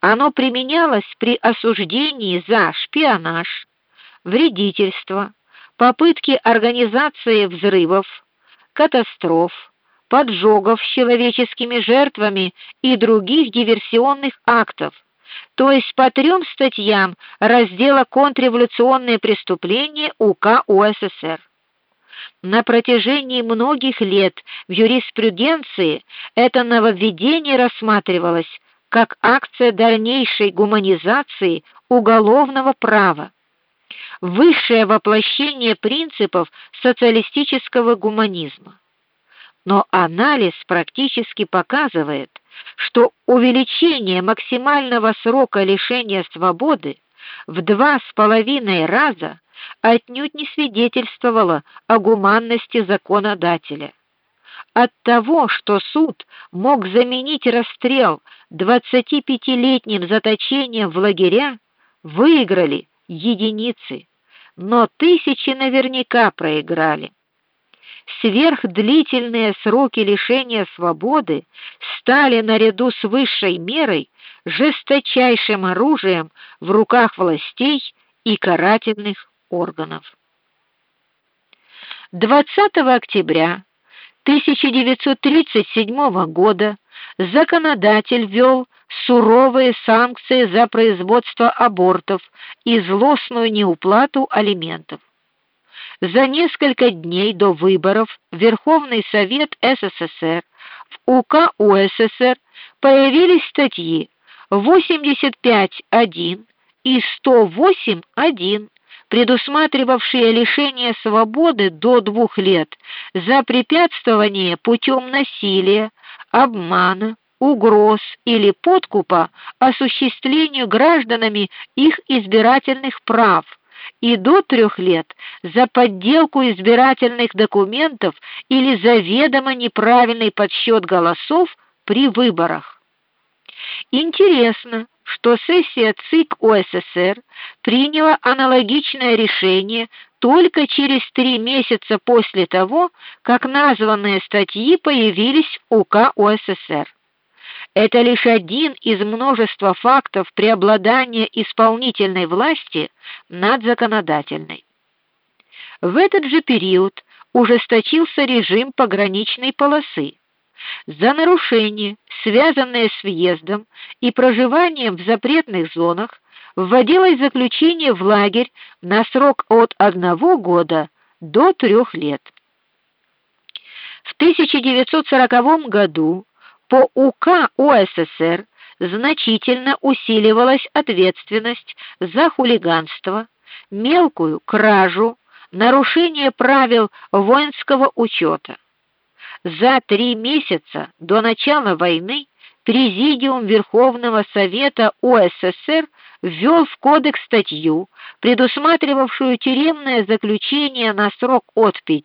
Оно применялось при осуждении за шпионаж, вредительство, попытки организации взрывов, катастроф, поджогов с человеческими жертвами и других диверсионных актов, то есть по трем статьям раздела Контрреволюционные преступления УК УССР. На протяжении многих лет в юриспруденции это нововведение рассматривалось как акция дальнейшей гуманизации уголовного права, высшее воплощение принципов социалистического гуманизма. Но анализ практически показывает, что увеличение максимального срока лишения свободы в два с половиной раза отнюдь не свидетельствовало о гуманности законодателя. От того, что суд мог заменить расстрел 25-летним заточением в лагеря, выиграли единицы, но тысячи наверняка проиграли. Сверхдлительные сроки лишения свободы стали наряду с высшей мерой жесточайшим оружием в руках властей и карательных органов. 20 октября 1937 года законодатель ввел суровые санкции за производство абортов и злостную неуплату алиментов. За несколько дней до выборов Верховный Совет СССР в УК УССР появились статьи 85.1 и 108.1 предусматривавшие лишение свободы до двух лет за препятствование путем насилия, обмана, угроз или подкупа осуществлению гражданами их избирательных прав и до трех лет за подделку избирательных документов или заведомо неправильный подсчет голосов при выборах. Интересно, что сессия ЦИК УССР приняла аналогичное решение только через три месяца после того, как названные статьи появились в УК УССР. Это лишь один из множества фактов преобладания исполнительной власти над законодательной. В этот же период ужесточился режим пограничной полосы. За нарушения, связанные с въездом и проживанием в запретных зонах, вводилось заключение в лагерь на срок от одного года до трех лет. В 1940 году по УК УССР значительно усиливалась ответственность за хулиганство, мелкую кражу, нарушение правил воинского учета. За три месяца до начала войны Президиум Верховного Совета УССР ввел в кодекс статью, предусматривавшую тюремное заключение на срок от 5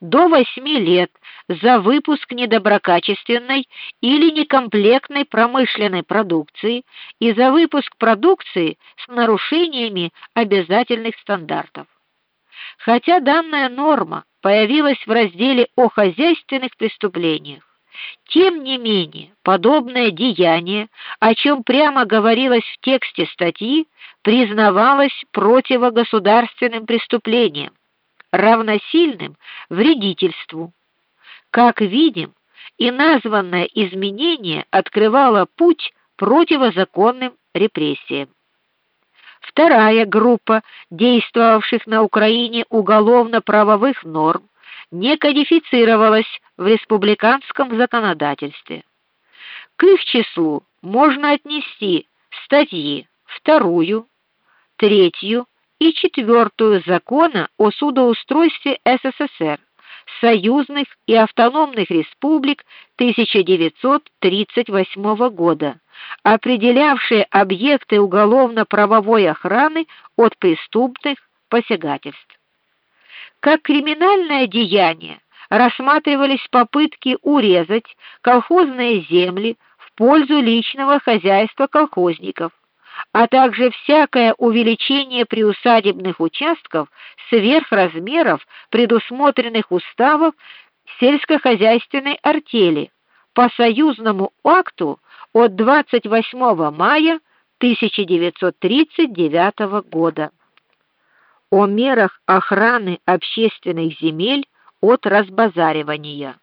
до 8 лет за выпуск недоброкачественной или некомплектной промышленной продукции и за выпуск продукции с нарушениями обязательных стандартов. Хотя данная норма появилась в разделе о хозяйственных преступлениях, тем не менее, подобное деяние, о чем прямо говорилось в тексте статьи, признавалось противогосударственным преступлением, равносильным вредительству. Как видим, и названное изменение открывало путь противозаконным репрессиям. Вторая группа действовавших на Украине уголовно-правовых норм не кодифицировалась в республиканском законодательстве. К их числу можно отнести статьи вторую, третью и четвертую Закона о судоустройстве СССР, союзных и автономных республик 1938 года, определявшие объекты уголовно-правовой охраны от преступных посягательств. Как криминальное деяние рассматривались попытки урезать колхозные земли в пользу личного хозяйства колхозников, а также всякое увеличение приусадебных участков сверх размеров, предусмотренных уставом сельскохозяйственной артели по союзному акту от 28 мая 1939 года о мерах охраны общественных земель от разбазаривания.